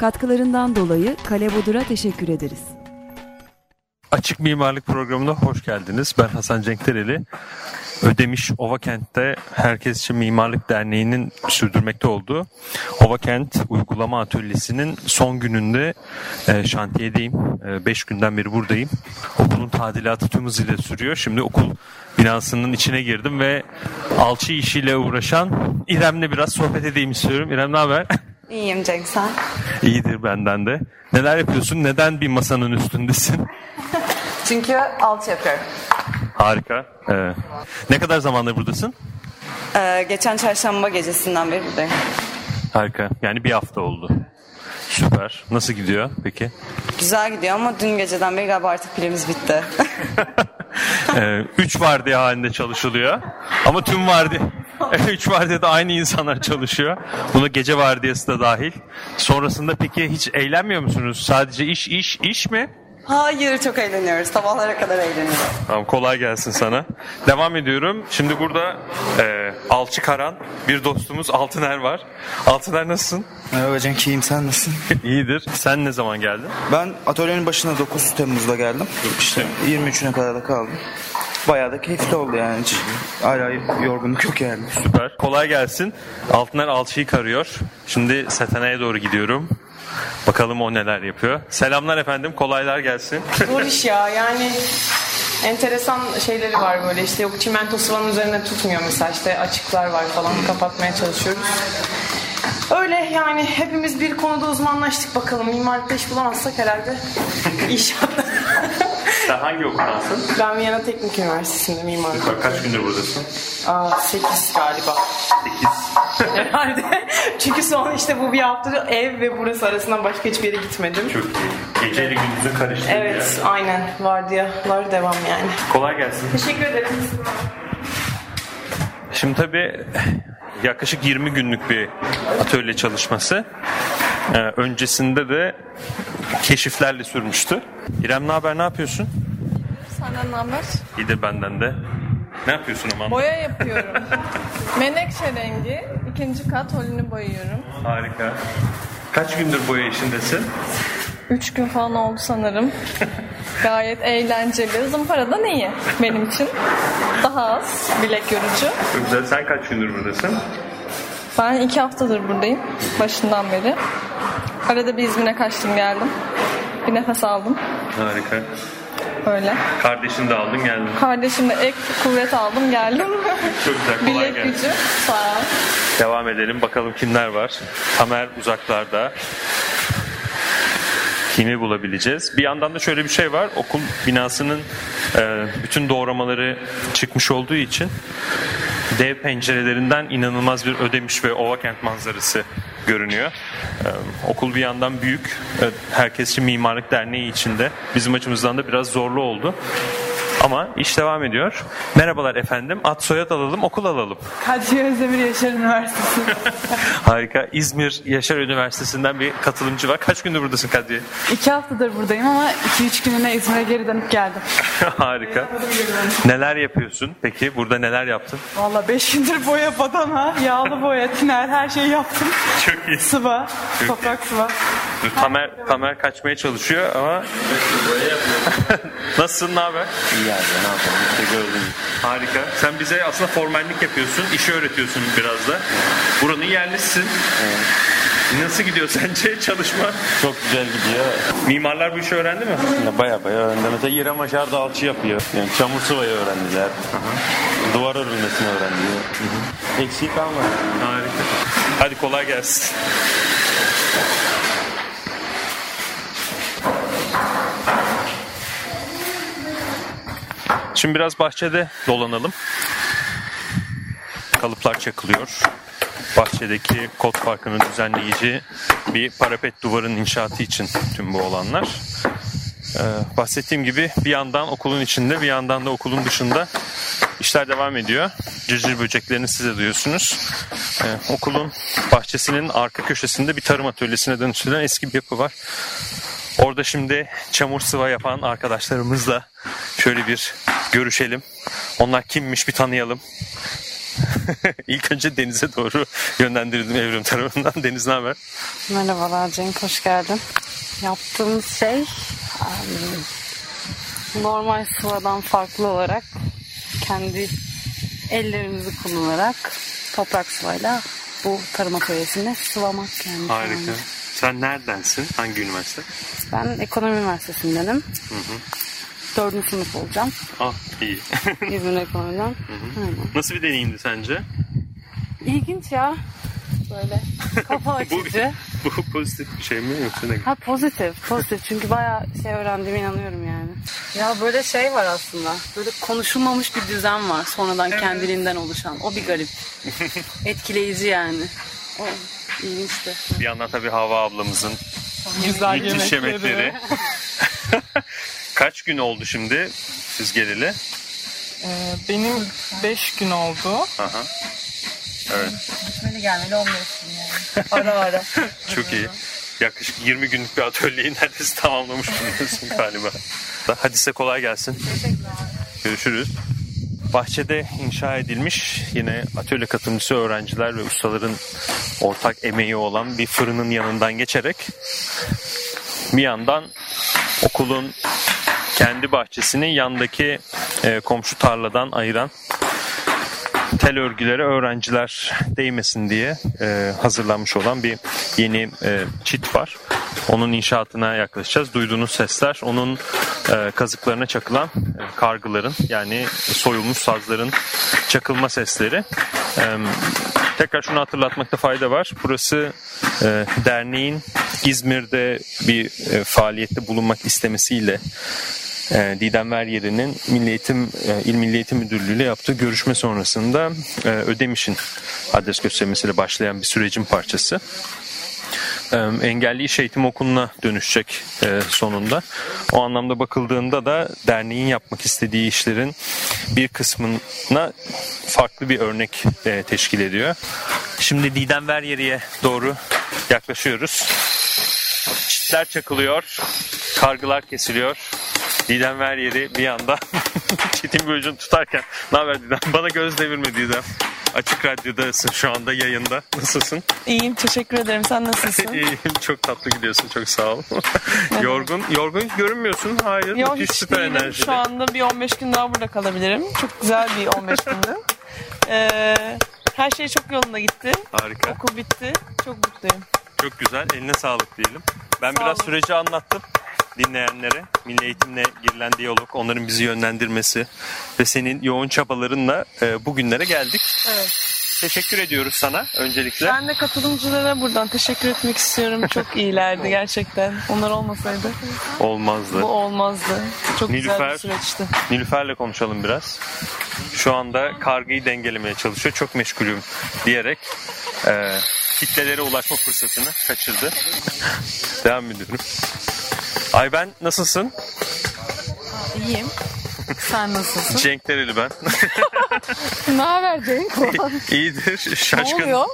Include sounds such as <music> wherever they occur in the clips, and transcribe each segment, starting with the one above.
Katkılarından dolayı Kale Bodur'a teşekkür ederiz. Açık Mimarlık Programı'na hoş geldiniz. Ben Hasan Cenktereli. Ödemiş Ovakent'te Herkes için Mimarlık Derneği'nin sürdürmekte olduğu Ovakent Uygulama Atölyesi'nin son gününde e, şantiyedeyim. 5 günden beri buradayım. Okulun tadilatı tüm hızıyla sürüyor. Şimdi okul binasının içine girdim ve alçı işiyle uğraşan İrem'le biraz sohbet edeyim istiyorum. İrem ne haber? İyiyim Cenk sen. <laughs> İyidir benden de. Neler yapıyorsun? Neden bir masanın üstündesin? <laughs> Çünkü alçı yapıyorum. Harika. Ee, ne kadar zamandır buradasın? Ee, geçen çarşamba gecesinden beri buradayım. Harika. Yani bir hafta oldu. Süper. Nasıl gidiyor peki? Güzel gidiyor ama dün geceden beri galiba artık pilimiz bitti. <laughs> Ee, üç vardiya halinde çalışılıyor. Ama tüm vardiya... üç vardiyada aynı insanlar çalışıyor. Buna gece vardiyası da dahil. Sonrasında peki hiç eğlenmiyor musunuz? Sadece iş, iş, iş mi? Hayır çok eğleniyoruz. Sabahlara kadar eğleniyoruz. Tamam kolay gelsin sana. Devam ediyorum. Şimdi burada e, Alçı Karan bir dostumuz Altıner var. Altıner nasılsın? Merhaba Cenk, iyiyim. Sen nasılsın? <laughs> İyidir. Sen ne zaman geldin? Ben atölyenin başına 9 Temmuz'da geldim. İşte 23'üne kadar da kaldım. Bayağı da keyifli oldu yani. Hiç hala yorgunluk yok yani. Süper. Kolay gelsin. Altıner alçıyı karıyor. Şimdi Setene'ye doğru gidiyorum. Bakalım o neler yapıyor. Selamlar efendim. Kolaylar gelsin. <laughs> Zor iş ya yani enteresan şeyleri var böyle işte yok çimento sıvanın üzerine tutmuyor mesela işte açıklar var falan kapatmaya çalışıyoruz. Öyle yani hepimiz bir konuda uzmanlaştık bakalım mimarlıkta iş bulamazsak herhalde inşaatla. <laughs> Sen hangi okuldansın? ben Viyana Teknik Üniversitesi'nde mimarlık. Kaç gündür buradasın? Aa, 8 galiba. 8. <laughs> Herhalde. Çünkü son işte bu bir hafta ev ve burası arasından başka hiçbir yere gitmedim. Çok iyi. Geceyle gündüzün karıştığı Evet aynen vardiyalar devam yani. Kolay gelsin. Teşekkür ederim. Şimdi tabii yaklaşık 20 günlük bir atölye çalışması. Ee, öncesinde de keşiflerle sürmüştü. İrem ne haber ne yapıyorsun? Senden ne haber? İyidir benden de. Ne yapıyorsun Aman? Boya yapıyorum. Menekşe rengi. ikinci kat holünü boyuyorum. Harika. Kaç gündür boya işindesin? Üç gün falan oldu sanırım. Gayet eğlenceli. Zımparadan iyi benim için. Daha az bilek yorucu. Çok güzel. Sen kaç gündür buradasın? Ben iki haftadır buradayım. Başından beri. Arada bir İzmir'e kaçtım geldim. Bir nefes aldım. Harika. Öyle. Kardeşini de aldın geldin. Kardeşimle ek kuvvet aldım geldim. <laughs> Çok güzel. Kolay bilek gelsin. gücü. Sağ ol. Devam edelim. Bakalım kimler var. Tamer uzaklarda. Kimi bulabileceğiz? Bir yandan da şöyle bir şey var. Okul binasının e, bütün doğramaları çıkmış olduğu için dev pencerelerinden inanılmaz bir ödemiş ve Ovakent manzarası görünüyor. E, okul bir yandan büyük. E, için Mimarlık Derneği içinde. Bizim açımızdan da biraz zorlu oldu. Ama iş devam ediyor. Merhabalar efendim. Ad soyad alalım, okul alalım. Kadriye Özdemir Yaşar Üniversitesi. <laughs> Harika. İzmir Yaşar Üniversitesi'nden bir katılımcı var. Kaç gündür buradasın Kadriye? İki haftadır buradayım ama iki üç gününe İzmir'e geri dönüp geldim. <laughs> Harika. Neler yapıyorsun? Peki burada neler yaptın? Valla beş gündür boya badana, yağlı boya, tiner her şeyi yaptım. <laughs> Çok iyi. Sıva, Çok toprak sıva. Dur, Tamer, Tamer kaçmaya çalışıyor ama... <laughs> Nasılsın? Ne haber? İyi yani ne yapalım işte gördüm. Harika. Sen bize aslında formallik yapıyorsun, işi öğretiyorsun biraz da. Buranın yerlisisin. Nasıl gidiyor sence çalışma? Çok güzel gidiyor. Mimarlar bu işi öğrendi mi? Ya baya baya öğrendi. Mesela İrem Aşar da alçı yapıyor. Yani çamur sıvayı öğrendiler. Duvar örülmesini öğrendiler. Eksik kalmadı. Harika. Hadi kolay gelsin. Şimdi biraz bahçede dolanalım. Kalıplar çakılıyor. Bahçedeki kod farkını düzenleyici bir parapet duvarın inşaatı için tüm bu olanlar. Ee, bahsettiğim gibi bir yandan okulun içinde bir yandan da okulun dışında işler devam ediyor. Cırcır böceklerini size duyuyorsunuz. Ee, okulun bahçesinin arka köşesinde bir tarım atölyesine dönüştürülen eski bir yapı var. Orada şimdi çamur sıva yapan arkadaşlarımızla şöyle bir görüşelim. Onlar kimmiş bir tanıyalım. <laughs> İlk önce denize doğru yönlendirildim evrim tarafından. <laughs> Deniz ne haber? Merhabalar Cenk, hoş geldin. Yaptığımız şey normal sıvadan farklı olarak kendi ellerimizi kullanarak toprak sıvayla bu tarım atölyesini sıvamak yani. Harika. Sen neredensin? Hangi üniversite? Ben ekonomi üniversitesindenim. Dördüncü sınıf olacağım. Ah iyi. <laughs> İzmir ekonomiden. Aynen. Nasıl bir deneyimdi sence? İlginç ya. Böyle kafa <laughs> açıcı. <laughs> Bu pozitif bir şey mi yoksa negatif? Ha pozitif, pozitif. Çünkü bayağı şey öğrendiğime inanıyorum yani. Ya böyle şey var aslında. Böyle konuşulmamış bir düzen var. Sonradan kendiliğinden oluşan. O bir garip. Etkileyici yani. O ilginçti. Bir yandan tabii Hava ablamızın Güzel müthiş yemekleri. Kaç gün oldu şimdi siz geleli? Ee, benim 5 gün oldu. Aha. Evet. Gitmeli gelmeli 15 gün yani. <laughs> Ara ara. Çok iyi. Yaklaşık 20 günlük bir atölyeyi neredeyse tamamlamış bulunuyorsun galiba. Hadi size kolay gelsin. Görüşürüz. Bahçede inşa edilmiş yine atölye katılımcısı öğrenciler ve ustaların ortak emeği olan bir fırının yanından geçerek bir yandan okulun kendi bahçesini yandaki e, komşu tarladan ayıran tel örgülere öğrenciler değmesin diye e, hazırlanmış olan bir yeni e, çit var. Onun inşaatına yaklaşacağız. Duyduğunuz sesler onun e, kazıklarına çakılan e, kargıların yani soyulmuş sazların çakılma sesleri. E, tekrar şunu hatırlatmakta fayda var. Burası e, derneğin İzmir'de bir e, faaliyette bulunmak istemesiyle Didem Veryeri'nin Milli Eğitim, e, İl Milli Eğitim Müdürlüğü ile yaptığı görüşme sonrasında e, Ödemiş'in adres göstermesiyle başlayan bir sürecin parçası. E, engelli iş eğitim okuluna dönüşecek sonunda. O anlamda bakıldığında da derneğin yapmak istediği işlerin bir kısmına farklı bir örnek teşkil ediyor. Şimdi Didem Veryeri'ye doğru yaklaşıyoruz. Çitler çakılıyor, kargılar kesiliyor. Didem ver yeri bir anda <laughs> çetin ucunu tutarken ne haber Didem? Bana göz devirme Didem. Açık Radyo'dasın şu anda yayında. Nasılsın? İyiyim, teşekkür ederim. Sen nasılsın? <laughs> İyiyim. Çok tatlı gidiyorsun. Çok sağ ol. <laughs> yorgun. Yorgun görünmüyorsun. Hayır. Yok hiç süper değilim. enerjili. Şu anda bir 15 gün daha burada kalabilirim. Çok güzel bir 15 gündü. Ee, her şey çok yolunda gitti. Harika. Okul bitti. Çok mutluyum. Çok güzel. Eline sağlık diyelim. Ben Sağ biraz olun. süreci anlattım dinleyenlere. Milli eğitimle girilen diyalog, onların bizi yönlendirmesi ve senin yoğun çabalarınla e, bugünlere geldik. Evet. Teşekkür ediyoruz sana öncelikle. Ben de katılımcılara buradan teşekkür etmek istiyorum. Çok iyilerdi <laughs> gerçekten. Onlar olmasaydı Olmazdı. bu olmazdı. Çok güzel Nilüfer. bir süreçti. Nilüfer'le konuşalım biraz. Şu anda kargıyı dengelemeye çalışıyor. Çok meşgulüm diyerek e, kitlelere ulaşma fırsatını kaçırdı. <laughs> Devam ediyorum. Ayben nasılsın? İyiyim. Sen nasılsın? Cenk Dereli ben. <laughs> ne haber Cenk? <laughs> İyidir. Şaşkın. oluyor?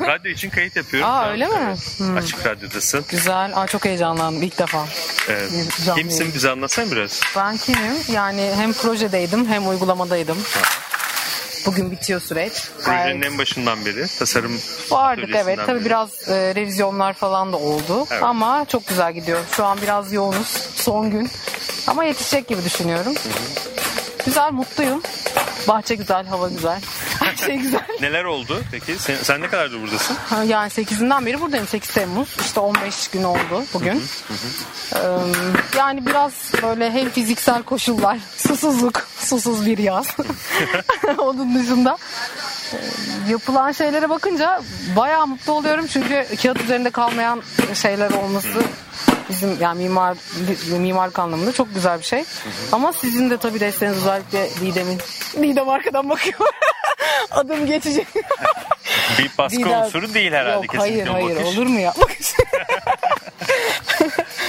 Radyo için kayıt yapıyorum. Aa, öyle mi? evet. Açık radyodasın. Güzel. Aa, çok heyecanlandım ilk defa. Evet. Canlı Kimsin bize anlatsana biraz. Ben kimim? Yani hem projedeydim hem uygulamadaydım. Bugün bitiyor süreç. Projenin en başından beri tasarım Vardık evet. Tabii beri. biraz e, revizyonlar falan da oldu. Evet. Ama çok güzel gidiyor. Şu an biraz yoğunuz. Son gün. Ama yetişecek gibi düşünüyorum. Güzel, mutluyum. Bahçe güzel, hava güzel. Her şey güzel. <laughs> Neler oldu peki? Sen, sen ne kadardır buradasın? Ha, Yani 8'inden beri buradayım. 8 Temmuz. İşte 15 gün oldu bugün. Ee, yani biraz böyle hem fiziksel koşullar, <laughs> susuzluk, susuz bir yaz. <laughs> Onun dışında e, yapılan şeylere bakınca bayağı mutlu oluyorum. Çünkü kağıt üzerinde kalmayan şeyler olması bizim yani mimar mimarlık anlamında çok güzel bir şey. Ama sizin de tabii desteğiniz özellikle Didem'in. Didem arkadan bakıyor. <laughs> Adım geçecek. <laughs> Bir baskı Didem- unsuru değil herhalde Yok hayır kesinlikle hayır bakış. olur mu ya? <laughs>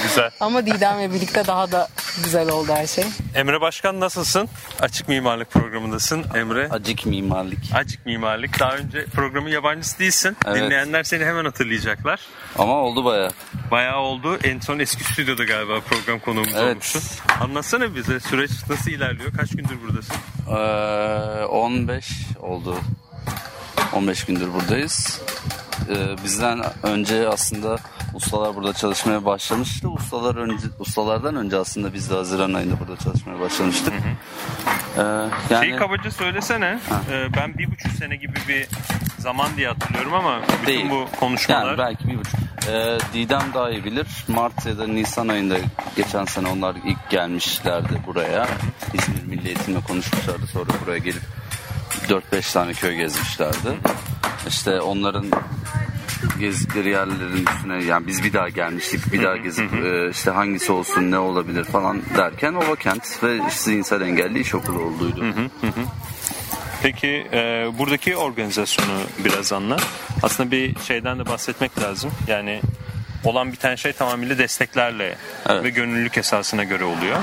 Güzel. Ama Didem'le birlikte daha da güzel oldu her şey. Emre Başkan nasılsın? Açık Mimarlık programındasın Emre. Acık mimarlık. Açık Mimarlık. Daha önce programın yabancısı değilsin. Evet. Dinleyenler seni hemen hatırlayacaklar. Ama oldu baya. Bayağı oldu. En son eski stüdyoda galiba program konuğumuz Evet. olmuştun. Anlatsana bize süreç nasıl ilerliyor? Kaç gündür buradasın? Ee, 15 oldu. 15 gündür buradayız. Ee, bizden önce aslında ustalar burada çalışmaya başlamıştı. Ustalar önce ustalardan önce aslında biz de Haziran ayında burada çalışmaya başlamıştık. Ee, yani Şeyi kabaca söylesene. Ee, ben bir buçuk sene gibi bir zaman diye hatırlıyorum ama bütün Değil. bu konuşmalar... Yani belki bir buçuk. Ee, Didem daha iyi bilir. Mart ya da Nisan ayında geçen sene onlar ilk gelmişlerdi buraya. İzmir Milli Eğitim'le konuşmuşlardı. Sonra buraya gelip 4-5 tane köy gezmişlerdi. İşte onların gezdikleri yerlerin üstüne yani biz bir daha gelmiştik bir daha gezip e, işte hangisi olsun ne olabilir falan derken Ovakent ve zihinsel engelli iş okulu olduydu. Peki e, buradaki organizasyonu biraz anla. Aslında bir şeyden de bahsetmek lazım. Yani olan bir tane şey tamamıyla desteklerle Evet. ve gönüllülük esasına göre oluyor.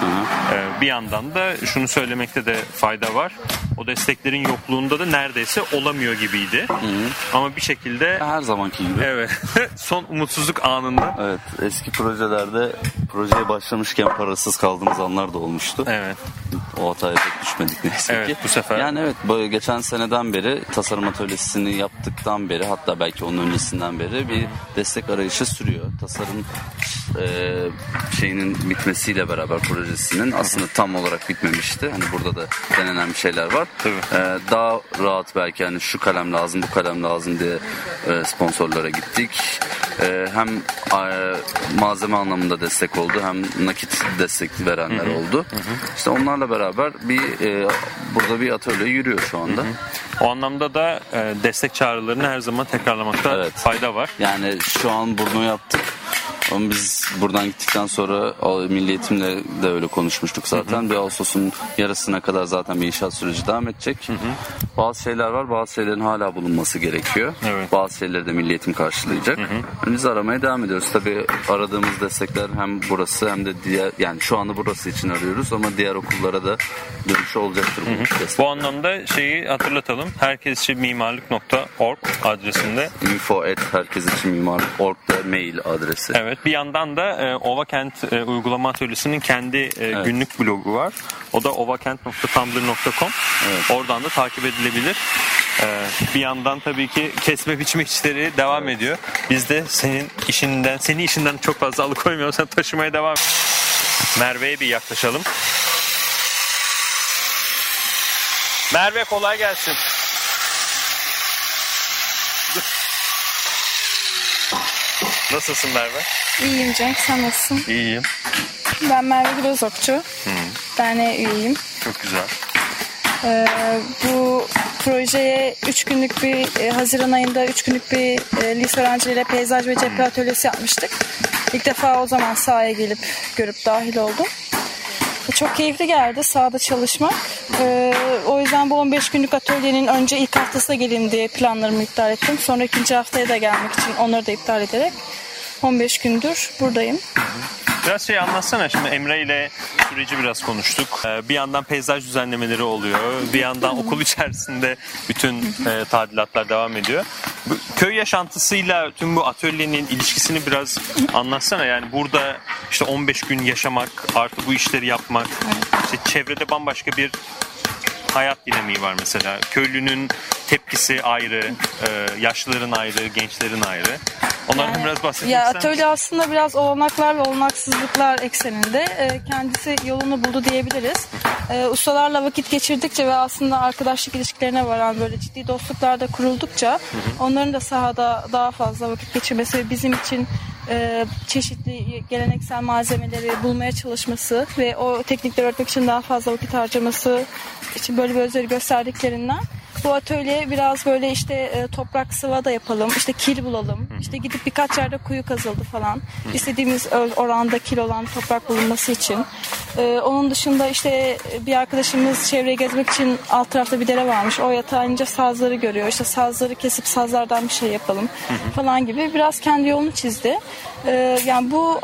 E, bir yandan da şunu söylemekte de fayda var. O desteklerin yokluğunda da neredeyse olamıyor gibiydi. Ama bir şekilde Her zamanki gibi. evet <laughs> son umutsuzluk anında Evet, eski projelerde projeye başlamışken parasız kaldığımız anlar da olmuştu. evet O hataya pek düşmedik neyse Evet, ki. bu sefer- Yani evet geçen seneden beri tasarım atölyesini yaptıktan beri hatta belki onun öncesinden beri bir destek arayışı sürüyor. Tasarım e, şeyinin bitmesiyle beraber projesinin aslında tam olarak bitmemişti. Hani burada da denenen bir şeyler var. Tabii. E, daha rahat belki hani şu kalem lazım bu kalem lazım diye e, sponsorlara gittik. E, hem e, malzeme anlamında destek oldu hem nakit destek verenler oldu. İşte onlarla beraber bir e, burada bir atölye yürüyor şu anda. o anlamda da e, destek çağrılarını her zaman tekrarlamakta Evet. fayda var. Yani şu an bunu yaptık. Ama biz buradan gittikten sonra Milli Eğitim'le de öyle konuşmuştuk zaten. Bir Ağustos'un yarısına kadar zaten bir inşaat süreci devam edecek. Bazı şeyler var, bazı şeylerin hala bulunması gerekiyor. Evet. Bazı şeyleri de Milli Eğitim karşılayacak. Yani Biz aramaya devam ediyoruz. Tabii aradığımız destekler hem burası hem de diğer yani şu anda burası için arıyoruz ama diğer okullara da dönüşü olacaktır bu destek. Bu anlamda şeyi hatırlatalım. Herkes için mimarlık.org adresinde. Info at herkes için mimar org da mail adresi. Evet bir yandan da e, Ovakent e, uygulama atölyesinin kendi e, günlük blogu var. O da ovakent.tumblr.com. Oradan da takip edilebilir. E, bir yandan tabii ki kesme biçme işleri devam ediyor. Biz de senin işinden, seni işinden çok fazla alıkoymuyoruz. Sen taşımaya devam. Merve'ye bir yaklaşalım. Merve kolay gelsin. Nasılsın Merve? İyiyim Cenk, sen nasılsın? İyiyim. Ben Merve Gülözokçu. Derneğe üyeyim. Çok güzel. Ee, bu projeye 3 günlük bir, e, Haziran ayında 3 günlük bir e, lise öğrencileriyle peyzaj ve cephe atölyesi yapmıştık. İlk defa o zaman sahaya gelip görüp dahil oldum. E, Çok keyifli geldi sahada çalışmak. Ee, o yüzden bu 15 günlük atölyenin önce ilk haftasına geleyim diye planlarımı iptal ettim. Sonra ikinci haftaya da gelmek için onları da iptal ederek 15 gündür buradayım. Biraz şey anlatsana şimdi Emre ile süreci biraz konuştuk. Ee, Bir yandan peyzaj düzenlemeleri oluyor. Bir yandan okul <laughs> içerisinde bütün e, tadilatlar devam ediyor. Köy yaşantısıyla tüm bu atölyenin ilişkisini biraz anlatsana. Yani burada işte 15 gün yaşamak, artı bu işleri yapmak. İşte çevrede bambaşka bir hayat dinamiği var mesela. Köylünün tepkisi ayrı, e, yaşlıların ayrı, gençlerin ayrı. Onlardan biraz bahsetmek Ya ister misin? atölye aslında biraz olanaklar ve olanaksızlıklar ekseninde e, kendisi yolunu buldu diyebiliriz. E, ustalarla vakit geçirdikçe ve aslında arkadaşlık ilişkilerine varan böyle ciddi dostluklar da kuruldukça onların da sahada daha fazla vakit geçirmesi ve bizim için e, çeşitli geleneksel malzemeleri bulmaya çalışması ve o teknikleri öğretmek için daha fazla vakit harcaması için böyle özveri gösterdiklerinden bu atölye biraz böyle işte e, toprak sıva da yapalım, işte kil bulalım, işte gidip birkaç yerde kuyu kazıldı falan. İstediğimiz oranda kil olan toprak bulunması için. E, onun dışında işte bir arkadaşımız çevreyi gezmek için alt tarafta bir dere varmış. O yatağınca sazları görüyor. İşte sazları kesip sazlardan bir şey yapalım falan gibi biraz kendi yolunu çizdi. E, yani bu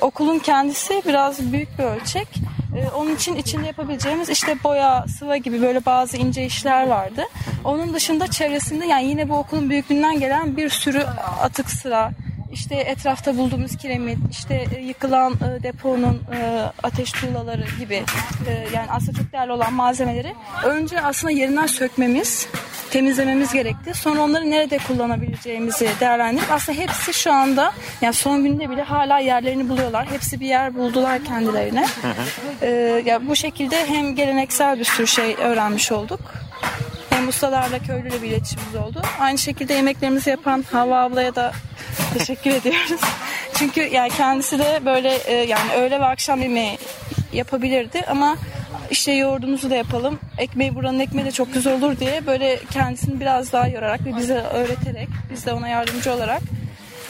okulun kendisi biraz büyük bir ölçek. Ee, onun için içinde yapabileceğimiz işte boya, sıva gibi böyle bazı ince işler vardı. Onun dışında çevresinde yani yine bu okulun büyüklüğünden gelen bir sürü atık sıra, işte etrafta bulduğumuz kiremit, işte e, yıkılan e, deponun e, ateş tuğlaları gibi yani aslında çok değerli olan malzemeleri önce aslında yerinden sökmemiz, temizlememiz gerekti. Sonra onları nerede kullanabileceğimizi değerlendirip aslında hepsi şu anda yani son günde bile hala yerlerini buluyorlar. Hepsi bir yer buldular kendilerine. Ee, ya bu şekilde hem geleneksel bir sürü şey öğrenmiş olduk. Hem ustalarla köylüyle bir iletişimimiz oldu. Aynı şekilde yemeklerimizi yapan Havva ablaya da teşekkür ediyoruz. Çünkü yani kendisi de böyle e, yani öğle ve akşam yemeği yapabilirdi ama işte yoğurdumuzu da yapalım. Ekmeği buranın ekmeği de çok güzel olur diye böyle kendisini biraz daha yorarak ve bize öğreterek biz de ona yardımcı olarak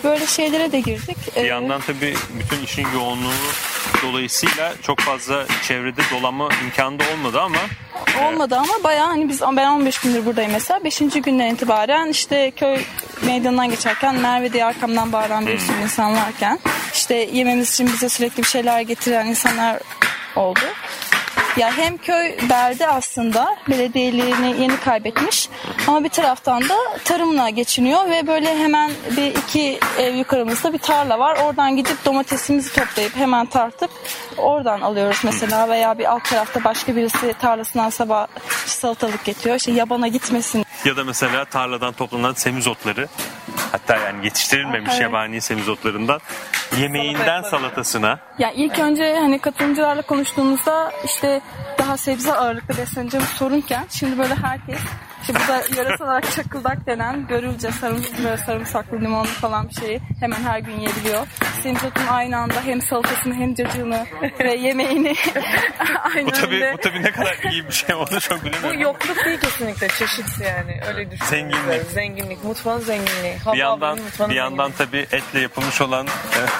böyle şeylere de girdik. Bir Ee, yandan tabii bütün işin yoğunluğu dolayısıyla çok fazla çevrede dolanma imkanı da olmadı ama Olmadı ama bayağı hani biz ben 15 gündür buradayım mesela. 5. günden itibaren işte köy meydanından geçerken Merve diye arkamdan bağıran bir sürü insan varken işte yememiz için bize sürekli bir şeyler getiren insanlar oldu. Ya hem köy belde aslında belediyeliğini yeni kaybetmiş ama bir taraftan da tarımla geçiniyor ve böyle hemen bir iki ev yukarımızda bir tarla var. Oradan gidip domatesimizi toplayıp hemen tartıp oradan alıyoruz mesela veya bir alt tarafta başka birisi tarlasından sabah salatalık getiriyor. İşte yabana gitmesin ya da mesela tarladan toplanan semizotları hatta yani yetiştirilmemiş Evet. yabani semizotlarından yemeğinden salatasına Ya ilk önce hani katılımcılarla konuştuğumuzda işte daha sebze ağırlıklı besleneceğimiz sorunken şimdi böyle herkes işte burada yöresel olarak çakıldak denen görülce sarımsaklı, böyle sarımsaklı limonlu falan bir şeyi hemen her gün yiyebiliyor. Semizotun aynı anda hem salatasını hem cacığını <laughs> ve yemeğini <laughs> aynı bu tabii önde. bu tabii ne kadar iyi bir şey onu çok Bu bilemiyorum. yokluk değil kesinlikle çeşit yani öyle düşünüyorum. Zenginlik. Zenginlik, mutfağın zenginliği. Bir yandan bir yandan tabii etle yapılmış olan e,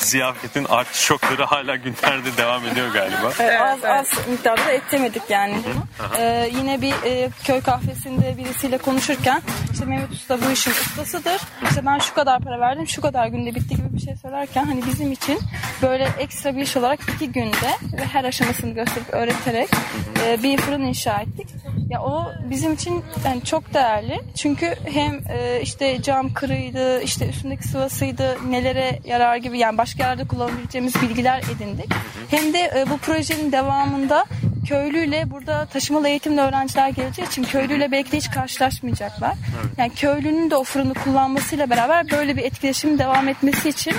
ziyafetin artçokları hala günlerde devam ediyor galiba. Evet, az evet. az miktarda da et yemedik yani. Ee, yine bir e, köy kahvesinde birisiyle konuşurken işte Mehmet Usta bu işin ustasıdır. İşte ben şu kadar para verdim, şu kadar günde bitti gibi bir şey söylerken hani bizim için böyle ekstra bir iş olarak iki günde ve her aşamasını gösterip öğreterek e, bir fırın inşa ettik. Ya o bizim için yani çok değerli. Çünkü hem e, işte cam kırıydı, işte üstündeki sıvasıydı, nelere yarar gibi yani başka yerde kullanabileceğimiz bilgiler edindik. Hem de e, bu projenin devamında köylüyle burada taşımalı eğitimli öğrenciler geleceği için köylüyle belki de hiç karşılaşmayacaklar. Yani köylünün de o fırını kullanmasıyla beraber böyle bir etkileşimin devam etmesi için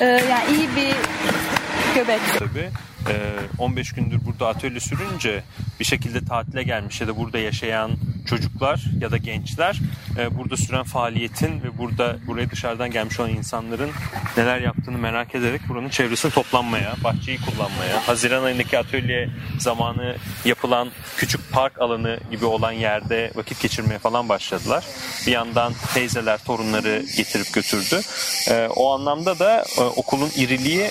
e, yani iyi bir göbek. Tabii. Ee, 15 gündür burada atölye sürünce bir şekilde tatile gelmiş ya da burada yaşayan çocuklar ya da gençler e, burada süren faaliyetin ve burada buraya dışarıdan gelmiş olan insanların neler yaptığını merak ederek buranın çevresini toplanmaya, bahçeyi kullanmaya, Haziran ayındaki atölye zamanı yapılan küçük park alanı gibi olan yerde vakit geçirmeye falan başladılar. Bir yandan teyzeler torunları getirip götürdü. E, o anlamda da e, okulun iriliği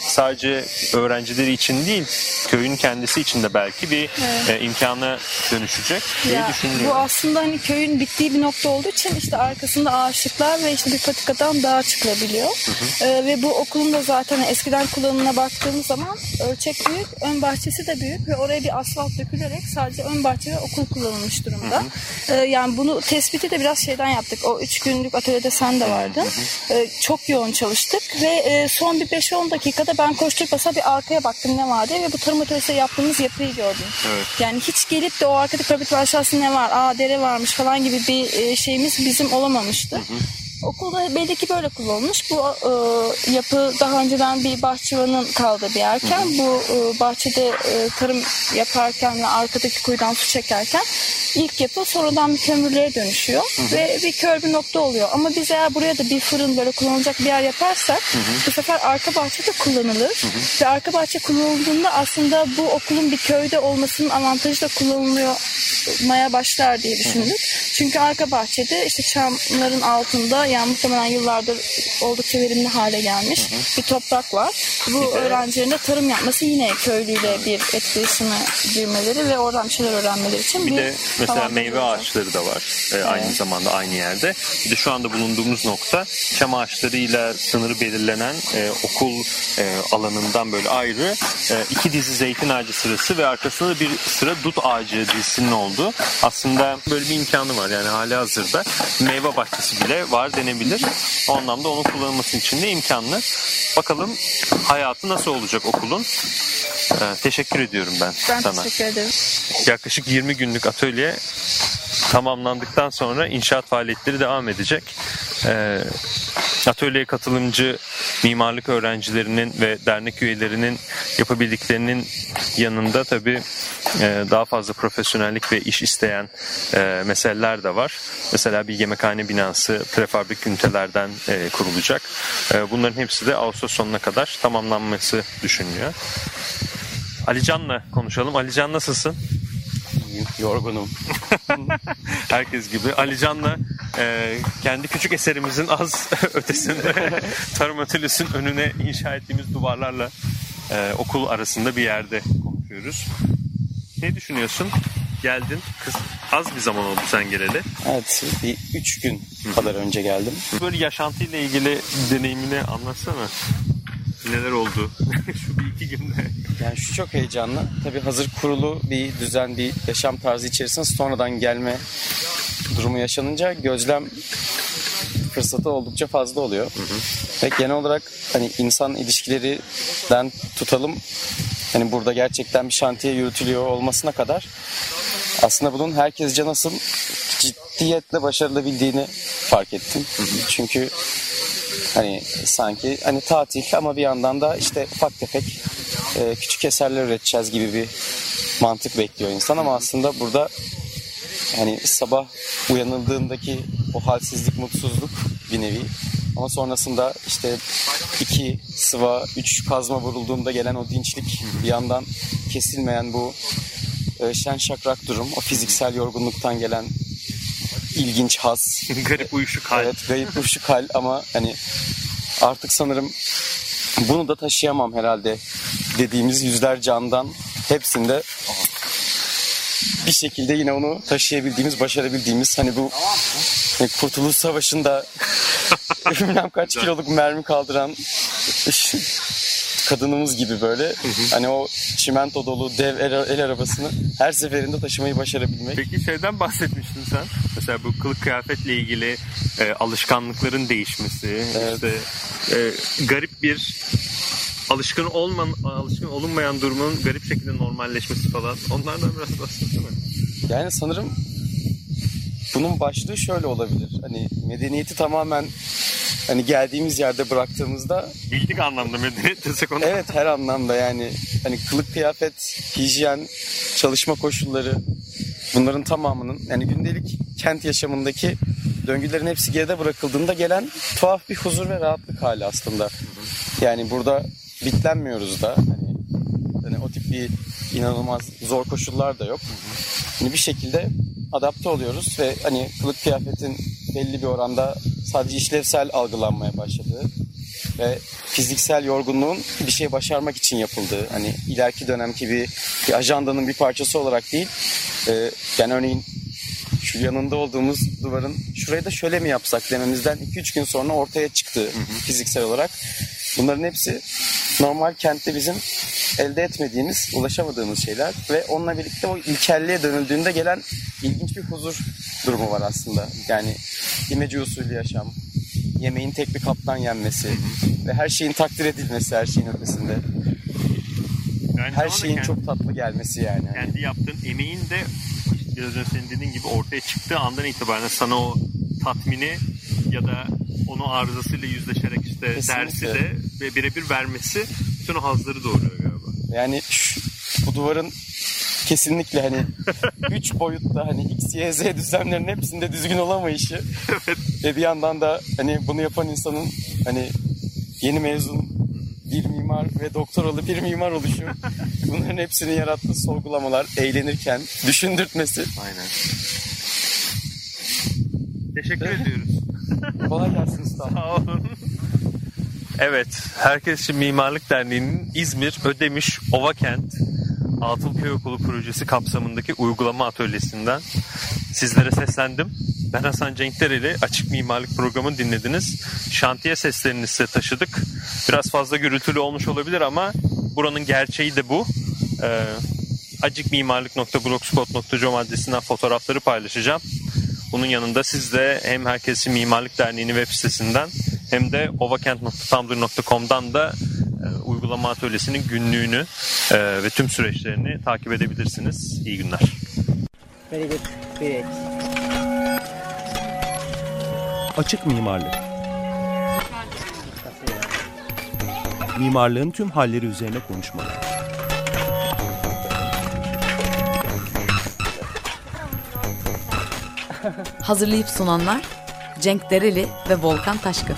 sadece öğrencileri için değil köyün kendisi için de belki bir e, imkana dönüşecek diye düşünüyorum. bu aslında hani köyün bittiği bir nokta olduğu için işte arkasında ağaçlıklar ve işte bir patikadan dağa çıkılabiliyor. Ee, ve bu okulun da zaten eskiden kullanımına baktığımız zaman ölçek büyük, ön bahçesi de büyük ve oraya bir asfalt dökülerek sadece ön bahçe ve okul kullanılmış durumda. Ee, yani bunu tespiti de biraz şeyden yaptık. O üç günlük atölyede sen de vardın. Ee, çok yoğun çalıştık ve e, son bir 5-10 dakikada ben koşturup mesela bir arkaya baktım ne vardı ve bu tarım atölyesi yaptığımız yapıyı gördüm. Yani hiç gelip de o arkadaki parametre aşağısında ne var, aa dere varmış falan gibi bir e, şeyimiz bizim olamamıştı. Okulda belli ki böyle kullanılmış. Bu e, yapı daha önceden bir bahçıvanın kaldığı bir yerken bu e, bahçede e, tarım yaparken ve arkadaki kuyudan su çekerken ilk yapı sonradan bir kömürlere dönüşüyor ve bir kör bir nokta oluyor. Ama biz eğer buraya da bir fırın böyle kullanılacak bir yer yaparsak bu sefer arka bahçede kullanılır ve arka bahçe kullanıldığında aslında bu okulun bir köyde olmasının avantajı da kullanılmaya başlar diye düşündük. Çünkü arka bahçede işte çamların altında yani muhtemelen yıllardır oldukça verimli hale gelmiş bir toprak var. Bu öğrencilerin de tarım yapması yine köylüyle bir etkileşime girmeleri ve oradan bir şeyler öğrenmeleri için Bir de mesela meyve olacak. ağaçları da var e, aynı zamanda aynı yerde. Bir de şu anda bulunduğumuz nokta çam ağaçlarıyla sınırı belirlenen e, okul e, alanından böyle ayrı e, iki dizi zeytin ağacı sırası ve arkasında bir sıra dut ağacı dizisinin olduğu. Aslında böyle bir imkanı var yani hali hazırda meyve bahçesi bile var denebilir. O anlamda onun kullanılması için de imkanlı. Bakalım hayatı nasıl olacak okulun? E, teşekkür ediyorum ben, Ben sana. teşekkür ederim. Yaklaşık 20 günlük atölye tamamlandıktan sonra inşaat faaliyetleri devam edecek. Ee, atölyeye katılımcı mimarlık öğrencilerinin ve dernek üyelerinin yapabildiklerinin yanında tabii e, daha fazla profesyonellik ve iş isteyen e, meseleler de var. Mesela bir yemekhane binası prefabrik ünitelerden e, kurulacak. E, bunların hepsi de Ağustos sonuna kadar tamamlanması düşünülüyor. Alican'la konuşalım. Alican nasılsın? Yorgunum. <laughs> Herkes gibi. Alican'la e, kendi küçük eserimizin az <laughs> ötesinde <laughs> tarım atölyesinin önüne inşa ettiğimiz duvarlarla e, okul arasında bir yerde konuşuyoruz. Ne düşünüyorsun? Geldin. Kız, az bir zaman oldu sen geleli. Evet bir üç gün kadar önce geldim. Böyle yaşantıyla ilgili deneyimini anlatsana. Neler oldu <laughs> şu bir iki günde? Yani şu çok heyecanlı. Tabii hazır kurulu bir düzen, bir yaşam tarzı içerisinde sonradan gelme durumu yaşanınca gözlem fırsatı oldukça fazla oluyor. Ve genel olarak hani insan ilişkilerinden tutalım hani burada gerçekten bir şantiye yürütülüyor olmasına kadar aslında bunun herkesce nasıl ciddiyetle başarılabildiğini fark ettim. Çünkü hani sanki hani tatil ama bir yandan da işte ufak tefek e, küçük eserler üreteceğiz gibi bir mantık bekliyor insan ama aslında burada hani sabah uyanıldığındaki o halsizlik, mutsuzluk bir nevi. Ama sonrasında işte iki sıva, üç kazma vurulduğunda gelen o dinçlik bir yandan kesilmeyen bu e, şen şakrak durum, o fiziksel yorgunluktan gelen ilginç haz. <laughs> Garip uyuşuk hal. Evet, garip uyuşuk hal ama hani artık sanırım bunu da taşıyamam herhalde dediğimiz yüzlerce andan hepsinde bir şekilde yine onu taşıyabildiğimiz, başarabildiğimiz hani bu hani Kurtuluş Savaşı'nda <laughs> bilmem kaç kiloluk mermi kaldıran kadınımız gibi böyle hani o çimento dolu dev el, el arabasını her seferinde taşımayı başarabilmek. Peki şeyden bahsetmiştin sen. Mesela bu kılık kıyafetle ilgili e, alışkanlıkların değişmesi, işte e, garip bir alışkın olman alışkın olunmayan durumun garip şekilde normalleşmesi falan. Onlardan biraz bahsetsene. Yani sanırım bunun başlığı şöyle olabilir. Hani medeniyeti tamamen hani geldiğimiz yerde bıraktığımızda Bildik anlamda medeniyet desek onu. evet her anlamda yani hani kılık kıyafet, hijyen, çalışma koşulları bunların tamamının yani gündelik kent yaşamındaki döngülerin hepsi geride bırakıldığında gelen tuhaf bir huzur ve rahatlık hali aslında. Yani burada bitlenmiyoruz da hani, hani o tip bir inanılmaz zor koşullar da yok. Hani bir şekilde adapte oluyoruz ve hani kılık kıyafetin belli bir oranda sadece işlevsel algılanmaya başladığı ve fiziksel yorgunluğun bir şey başarmak için yapıldığı hani ileriki dönemki bir, bir ajandanın bir parçası olarak değil e, yani örneğin şu yanında olduğumuz duvarın şurayı da şöyle mi yapsak dememizden 2-3 gün sonra ortaya çıktı fiziksel olarak. Bunların hepsi normal kentte bizim elde etmediğimiz, ulaşamadığımız şeyler ve onunla birlikte o ilkelliğe dönüldüğünde gelen ilginç bir huzur durumu var aslında. Yani imece usulü yaşam, yemeğin tek bir kaptan yenmesi ve her şeyin takdir edilmesi her şeyin ötesinde. Yani Her şeyin kendi- çok tatlı gelmesi yani. kendi yaptığın emeğin de biraz önce senin dediğin gibi ortaya çıktığı andan itibaren sana o tatmini ya da onu arızasıyla yüzleşerek işte Kesinlikle. dersi de ve birebir vermesi bütün hazları doğuruyor galiba. Yani bu duvarın kesinlikle hani <laughs> üç boyutta hani X, Y, Z düzlemlerin hepsinde düzgün olamayışı <laughs> ve bir yandan da hani bunu yapan insanın hani yeni mezun bir mimar ve doktoralı bir mimar oluşu <laughs> bunların hepsini yarattığı sorgulamalar eğlenirken düşündürtmesi. Aynen. Teşekkür ediyoruz. <laughs> Kolay gelsin usta. Sağ olun. Evet, Herkes için Mimarlık Derneği'nin İzmir Ödemiş Ovakent Atılköy Okulu projesi kapsamındaki uygulama atölyesinden sizlere seslendim. Ben Hasan Cenkdereli Açık Mimarlık programını dinlediniz. Şantiye seslerini size taşıdık. Biraz fazla gürültülü olmuş olabilir ama buranın gerçeği de bu. Ee, acikmimarlık.blogspot.com adresinden fotoğrafları paylaşacağım. Bunun yanında siz de hem Herkesin Mimarlık Derneği'nin web sitesinden hem de ovakent.tumblr.com'dan da e, uygulama atölyesinin günlüğünü e, ve tüm süreçlerini takip edebilirsiniz. İyi günler. Very good. Great. Açık mimarlık. Mimarlığın tüm halleri üzerine konuşmalar. <laughs> Hazırlayıp sunanlar Cenk Dereli ve Volkan Taşkın.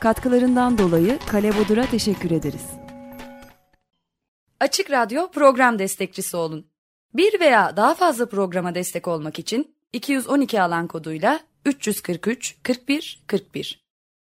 Katkılarından dolayı Kale Bodur'a teşekkür ederiz. Açık Radyo program destekçisi olun. Bir veya daha fazla programa destek olmak için 212 alan koduyla 343 41 41